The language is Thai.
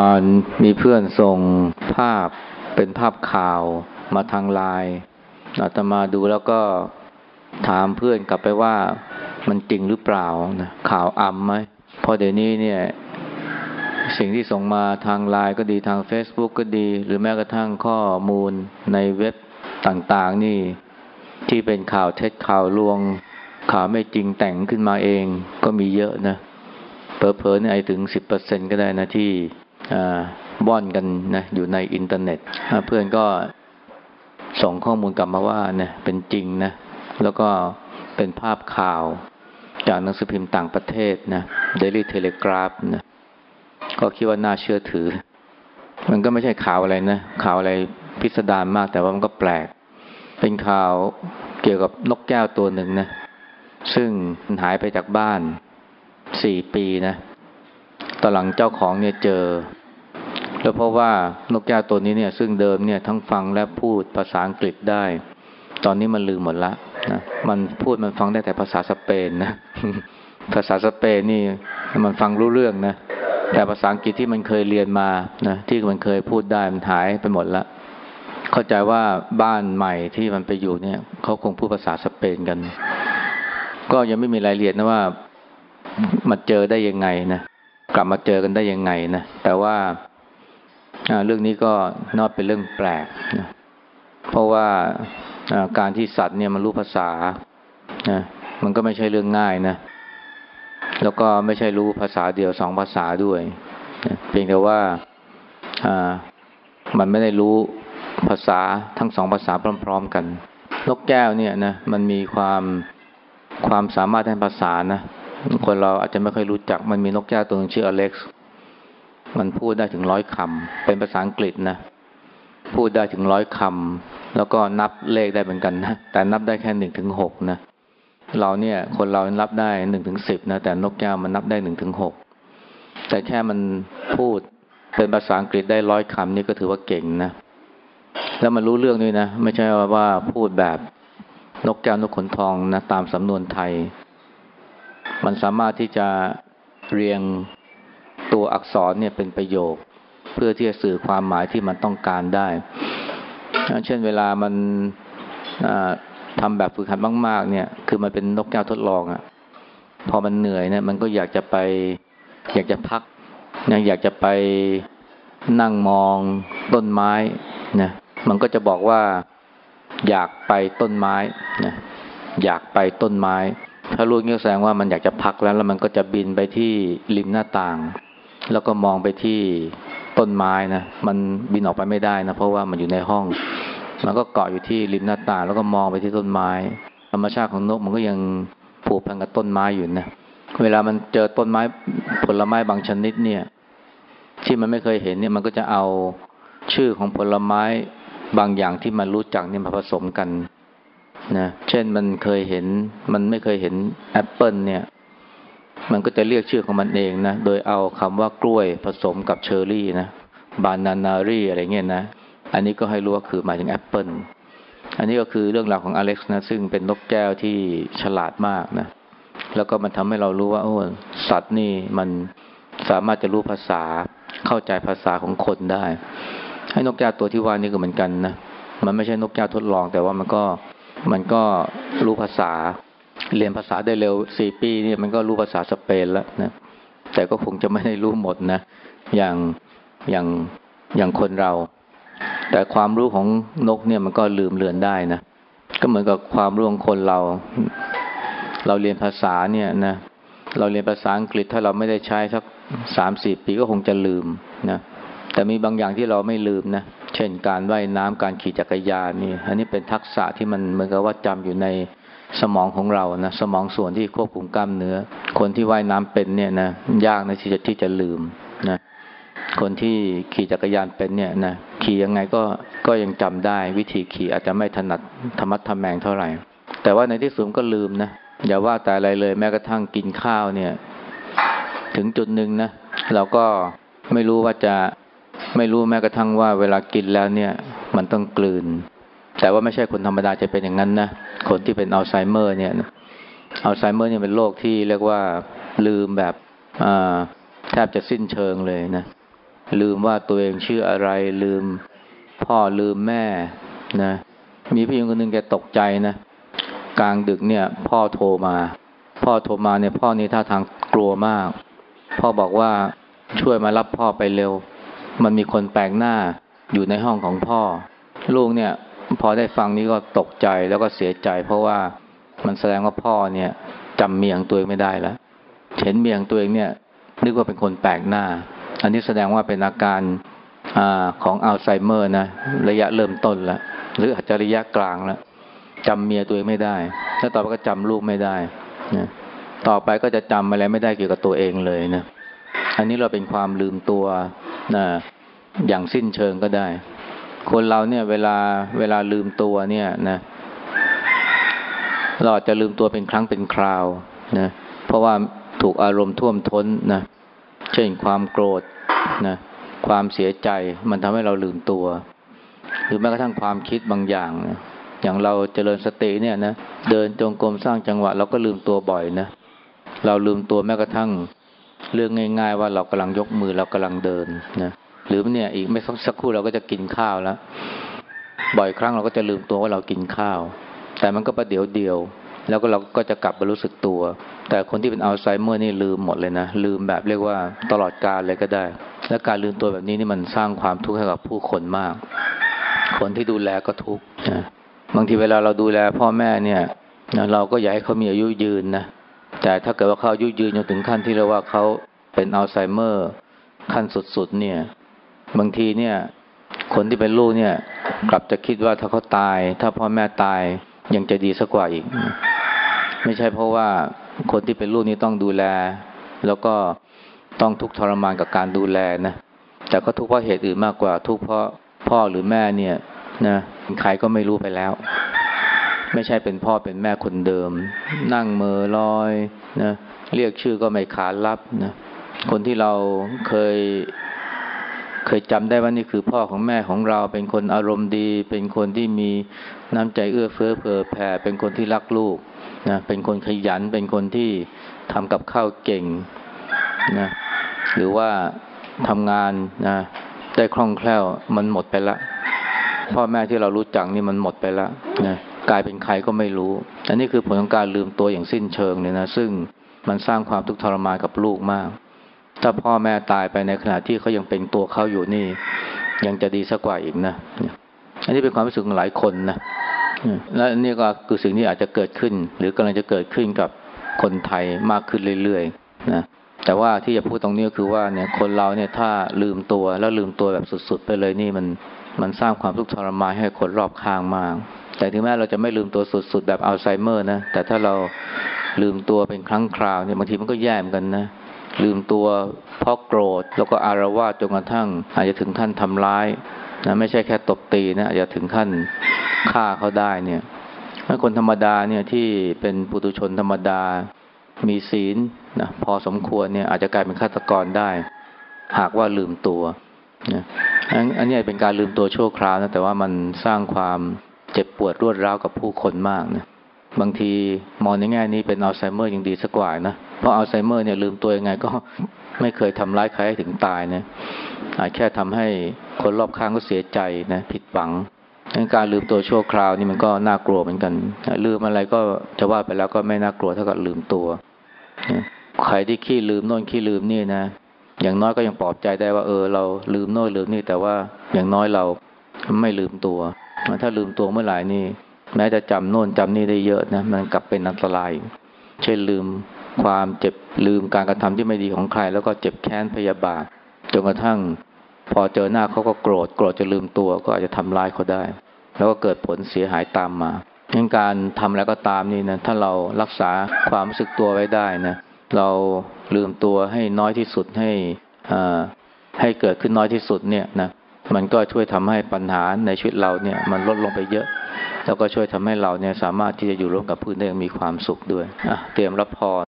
อนมีเพื่อนส่งภาพเป็นภาพข่าวมาทางไลน์อาตมาดูแล้วก็ถามเพื่อนกลับไปว่ามันจริงหรือเปล่านะข่าวอำไหมเพราะเดี๋ยวนี้เนี่ย สิ่งที่ส่งมาทางไลน์ก็ดีทาง Facebook ก็ดี หรือแม้กระทั่งข้อมูลในเว็บต่างๆ นี่ ที่เป็นข่าวเท็จข่าวลวง ข่าวไม่จริงแต่งขึ้นมาเองก็มีเยอะนะเผลอๆเนี่ยไอถึงสิบเปอร์เซ็นก็ได้นะที่ บ่อนกันนะอยู่ในอินเทอร์เน็ตเพื่อนก็ส่งข้อมูลกลับมาว่าเนี่ยเป็นจริงนะ แล้วก็เป็นภาพข่าวจากหนังสือพิมพ์ต่างประเทศนะ Daily Telegraph นะก็คิดว่าน่าเชื่อถือ มันก็ไม่ใช่ข่าวอะไรนะ ข่าวอะไรพิสดารมากแต่ว่ามันก็แปลก เป็นข่าวเกี่ยวกับนกแก้วตัวหนึ่งนะ ซึ่งหายไปจากบ้านสี่ปีนะ ตอนหลังเจ้าของเนี่ยเจอ แล้วเพราะว่านกแก้วตัวนี้เนี่ย ซึ่งเดิมเนี่ยทั้งฟังและพูดภาษาอังกฤษได้ ตอนนี้มันลืมหมดละนะมันพูดมันฟังได้แต่ภาษาสเปนนะ ภาษาสเปนนี่มันฟังรู้เรื่องนะ แต่ภาษาอังกฤษที่มันเคยเรียนมานะที่มันเคยพูดได้มันหายไปหมดละเข้าใจว่าบ้านใหม่ที่มันไปอยู่เนี่ยเขาคงพูดภาษาสเปนกัน ก็ยังไม่มีรายละเอียดนะว่ามาเจอได้ยังไงนะ กลับมาเจอกันได้ยังไงนะแต่ว่าเรื่องนี้ก็นอกเป็นเรื่องแปลกนะเพราะว่าการที่สัตว์เนี่ยมันรู้ภาษานะมันก็ไม่ใช่เรื่องง่ายนะ แล้วก็ไม่ใช่รู้ภาษาเดียวสองภาษาด้วยนะเพียงแต่ว่ามันไม่ได้รู้ภาษาทั้งสองภาษาพร้อม ๆ กันนกแก้วเนี่ยนะมันมีความความสามารถทางภาษานะ คนเราอาจจะไม่ค่อยรู้จักมันมีนกแก้วตัวนึงชื่ออเล็กซ์มันพูดได้ถึงร้อยคำเป็นภาษาอังกฤษนะพูดได้ถึงร้อยคำแล้วก็นับเลขได้เหมือนกันนะแต่นับได้แค่หนึ่งถึงหกนะเราเนี่ย คนเรานับได้หนึ่งถึงสิบนะแต่นกแก้วมันนับได้หนึ่งถึงหกแต่แค่มันพูดเป็นภาษาอังกฤษได้ร้อยคำนี่ก็ถือว่าเก่งนะแล้วมันรู้เรื่องด้วยนะ ไม่ใช่ว่าพูดแบบนกแก้วนกขนทองนะตามสำนวนไทย มันสามารถที่จะเรียงตัวอักษรเนี่ยเป็นประโยค เพื่อที่จะสื่อความหมายที่มันต้องการได้ เช่นเวลามันทำแบบฝึกหัดมาก ๆ เนี่ย คือมันเป็นนกแก้วทดลองอะ่ะ พอมันเหนื่อยเนี่ย มันก็อยากจะไป อยากจะพักนะอยากจะไปนั่งมองต้นไม้นะมันก็จะบอกว่า อยากไปต้นไม้นะอยากไปต้นไม้ ถ้ารู้งี้แสดงว่ามันอยากจะพักแล้ว แล้วมันก็จะบินไปที่ริมหน้าต่าง แล้วก็มองไปที่ต้นไม้นะมันบินออกไปไม่ได้นะเพราะว่ามันอยู่ในห้อง มันก็เกาะอยู่ที่ริมหน้าต่าง แล้วก็มองไปที่ต้นไม้ ธรรมชาติของนกมันก็ยังผูกพันกับต้นไม้อยู่นะเวลามันเจอต้นไม้ผลไม้บางชนิดเนี่ย ที่มันไม่เคยเห็นเนี่ย มันก็จะเอาชื่อของผลไม้บางอย่างที่มันรู้จักเนี่ยมาผสมกัน นะเช่นมันเคยเห็น มันไม่เคยเห็นแอปเปิลเนี่ย มันก็จะเรียกชื่อของมันเองนะ โดยเอาคำว่ากล้วยผสมกับเชอร์รี่นะ bananerry อะไรเงี้ยนะ อันนี้ก็ให้รู้ว่าคือหมายถึงแอปเปิลอันนี้ก็คือเรื่องราวของอเล็กซ์นะ ซึ่งเป็นนกแก้วที่ฉลาดมากนะ แล้วก็มันทำให้เรารู้ว่าโอ้สัตว์นี่มันสามารถจะรู้ภาษาเข้าใจภาษาของคนได้ ให้นกแก้วตัวที่ว่านี่ก็เหมือนกันนะ มันไม่ใช่นกแก้วทดลอง แต่ว่ามันก็ มันก็รู้ภาษา เรียนภาษาได้เร็วสี่ปีเนี่ยมันก็รู้ภาษาสเปนแล้วนะแต่ก็คงจะไม่ได้รู้หมดนะ อย่างอย่างอย่างคนเรา แต่ความรู้ของนกเนี่ยมันก็ลืมเลือนได้นะก็เหมือนกับความรู้ของคนเรา เราเรียนภาษาเนี่ยนะเราเรียนภาษาอังกฤษถ้าเราไม่ได้ใช้สักสามสี่ปีก็คงจะลืมนะแต่มีบางอย่างที่เราไม่ลืมนะ เช่นการว่ายน้ำการขี่จักรยานนี่ อันนี้เป็นทักษะที่มันเหมือนกับว่าจำอยู่ในสมองของเรานะสมองส่วนที่ควบคุมกล้ามเนื้อ คนที่ว่ายน้ำเป็นเนี่ยนะยากนะที่จะที่จะลืมนะคนที่ขี่จักรยานเป็นเนี่ยนะขี่ยังไงก็ก็ยังจำได้ วิธีขี่อาจจะไม่ถนัดธรรมัดทแมงเท่าไหร่ แต่ว่าในที่สุดก็ลืมนะอย่าว่าแต่อะไรเลย แม้กระทั่งกินข้าวเนี่ย ถึงจุดหนึ่งนะเราก็ไม่รู้ว่าจะ ไม่รู้แม้กระทั่งว่าเวลากินแล้วเนี่ยมันต้องกลืน แต่ว่าไม่ใช่คนธรรมดาจะเป็นอย่างนั้นนะ คนที่เป็นอัลไซเมอร์เนี่ยอัลไซเมอร์เนี่ยเป็นโรคที่เรียกว่าลืมแบบแทบจะสิ้นเชิงเลยนะ ลืมว่าตัวเองชื่ออะไร ลืมพ่อลืมแม่นะ มีผู้หญิงคนหนึ่งแกตกใจนะ กลางดึกเนี่ย พ่อโทรมา พ่อโทรมาเนี่ยพ่อนี่ท่าทางกลัวมาก พ่อบอกว่าช่วยมารับพ่อไปเร็ว มันมีคนแปลกหน้าอยู่ในห้องของพ่อ ลูกเนี่ยพอได้ฟังนี้ก็ตกใจแล้วก็เสียใจ เพราะว่ามันแสดงว่าพ่อเนี่ยจำเมียงตัวเองไม่ได้แล้วเห็นเมียงตัวเองเนี่ย นึกว่าเป็นคนแปลกหน้า อันนี้แสดงว่าเป็นอาการอาของอัลไซเมอร์นะระยะเริ่มต้นแล้วหรืออาจจะระยะกลางแล้วจำเมียตัวเองไม่ได้ แล้วต่อไปก็จำลูกไม่ได้นะต่อไปก็จะจำอะไรไม่ได้เกี่ยวกับตัวเองเลยนะอันนี้เราเป็นความลืมตัว นะอย่างสิ้นเชิงก็ได้ คนเราเนี่ยเวลาเวลาลืมตัวเนี่ยนะเราอาจจะลืมตัวเป็นครั้งเป็นคราวนะเพราะว่าถูกอารมณ์ท่วมท้นนะเช่นความโกรธนะความเสียใจมันทำให้เราลืมตัว หรือแม้กระทั่งความคิดบางอย่างนะอย่างเราเจริญสติเนี่ยนะเดินจงกรมสร้างจังหวะ เราก็ลืมตัวบ่อยนะเราลืมตัวแม้กระทั่ง เรื่องง่ายๆว่าเรากำลังยกมือเรากำลังเดินนะหรือเนี่ยอีกไม่สักครู่เราก็จะกินข้าวแล้ว บ่อยครั้งเราก็จะลืมตัวว่าเรากินข้าว แต่มันก็ประเดี๋ยวเดียว แล้วก็เราก็จะกลับมารู้สึกตัว แต่คนที่เป็นอัลไซเมอร์นี่ลืมหมดเลยนะ ลืมแบบเรียกว่าตลอดกาลเลยก็ได้ และการลืมตัวแบบนี้นี่มันสร้างความทุกข์ให้กับผู้คนมาก คนที่ดูแลก็ทุกข์นะบางทีเวลาเราดูแลพ่อแม่เนี่ยเราก็อยากให้เขามีอายุยืนนะ แต่ถ้าเกิดว่าเขาอายุยืนจนถึงขั้นที่เรียกว่าเขาเป็นอัลไซเมอร์ ขั้นสุดๆเนี่ย บางทีเนี่ย คนที่เป็นลูกเนี่ย กลับจะคิดว่าถ้าเขาตาย ถ้าพ่อแม่ตายยังจะดีสักกว่าอีก ไม่ใช่เพราะว่าคนที่เป็นลูกนี่ต้องดูแล แล้วก็ต้องทุกข์ทรมานกับการดูแลนะแต่ก็ทุกข์เพราะเหตุอื่นมากกว่า ทุกข์เพราะพ่อหรือแม่เนี่ยนะใครก็ไม่รู้ไปแล้ว ไม่ใช่เป็นพ่อเป็นแม่คนเดิม นั่งเมอลอยนะเรียกชื่อก็ไม่ขานรับนะคนที่เราเคยเคยจำได้ว่านี่คือพ่อของแม่ของเรา เป็นคนอารมณ์ดี เป็นคนที่มีน้ำใจเอื้อเฟื้อเผื่อแผ่ เป็นคนที่รักลูกนะเป็นคนขยัน เป็นคนที่ทำกับข้าวเก่งนะหรือว่าทำงานนะได้คล่องแคล่วมันหมดไปละ พ่อแม่ที่เรารู้จักนี่มันหมดไปละนะ กลายเป็นใครก็ไม่รู้ อันนี้คือผลของการลืมตัวอย่างสิ้นเชิงเนี่ยนะซึ่งมันสร้างความทุกข์ทรมานกับลูกมาก ถ้าพ่อแม่ตายไปในขณะที่เขายังเป็นตัวเขาอยู่นี่ ยังจะดีสักกว่าอีกนะ อันนี้เป็นความรู้สึกของหลายคนนะและอันนี้ก็คือสิ่งที่อาจจะเกิดขึ้น หรือกำลังจะเกิดขึ้นกับคนไทยมากขึ้นเรื่อยๆนะแต่ว่าที่จะพูดตรงนี้ก็คือว่าเนี่ยคนเราเนี่ยถ้าลืมตัวแล้วลืมตัวแบบสุด ๆ ไปเลยนี่มันมันสร้างความทุกข์ทรมานให้คนรอบข้างมาก แต่ถึงแม้เราจะไม่ลืมตัวสุดๆ แบบอัลไซเมอร์นะ แต่ถ้าเราลืมตัวเป็นครั้งคราวเนี่ยบางทีมันก็แย่เหมือนกันนะ ลืมตัวเพราะโกรธ แล้วก็อารวาสจนกระทั่ง อาจจะถึงขั้นทำร้ายนะไม่ใช่แค่ตบตีนะอาจจะถึงขั้นฆ่าเขาได้เนี่ยคนธรรมดาเนี่ยที่เป็นปุถุชนธรรมดา มีศีลนะพอสมควรเนี่ยอาจจะกลายเป็นฆาตกรได้ หากว่าลืมตัวนะอันนี้เป็นการลืมตัวชั่วคราวนะแต่ว่ามันสร้างความ เจ็บปวดรวดร้าวกับผู้คนมากนะบางทีมองในแง่นี้เป็นอัลไซเมอร์ยังดีสักกว่านะเพราะอัลไซเมอร์เนี่ยลืมตัวยังไงก็ไม่เคยทำร้ายใครให้ถึงตายนะอาจแค่ทำให้คนรอบข้างก็เสียใจนะผิดหวังการลืมตัวชั่วคราวนี่มันก็น่ากลัวเหมือนกัน ลืมอะไรก็จะว่าไปแล้วก็ไม่น่ากลัวเท่ากับลืมตัวใครที่ขี้ลืมโน่นขี้ลืมนี่นะ อย่างน้อยก็ยังปลอบใจได้ว่าเออเราลืมโน่นลืมนี่แต่ว่าอย่างน้อยเราไม่ลืมตัว ถ้าลืมตัวเมื่อไหร่นี่ แม้จะจำโน่นจำนี่ได้เยอะนะมันกลับเป็นอันตราย เช่นลืมความเจ็บลืมการกระทำที่ไม่ดีของใคร แล้วก็เจ็บแค้นพยาบาทจนกระทั่ง พอเจอหน้าเขาก็โกรธโกรธจะลืมตัวก็อาจจะทำร้ายเขาได้ แล้วก็เกิดผลเสียหายตามมาดังการทำแล้วก็ตามนี่นะถ้าเรารักษาความรู้สึกตัวไว้ได้นะเราลืมตัวให้น้อยที่สุดให้อ่าให้เกิดขึ้นน้อยที่สุดเนี่ยนะ มันก็ช่วยทำให้ปัญหาในชีวิตเราเนี่ยมันลดลงไปเยอะ แล้วก็ช่วยทำให้เราเนี่ยสามารถที่จะอยู่ร่วมกับเพื่อนได้อย่างมีความสุขด้วยเตรียมรับพร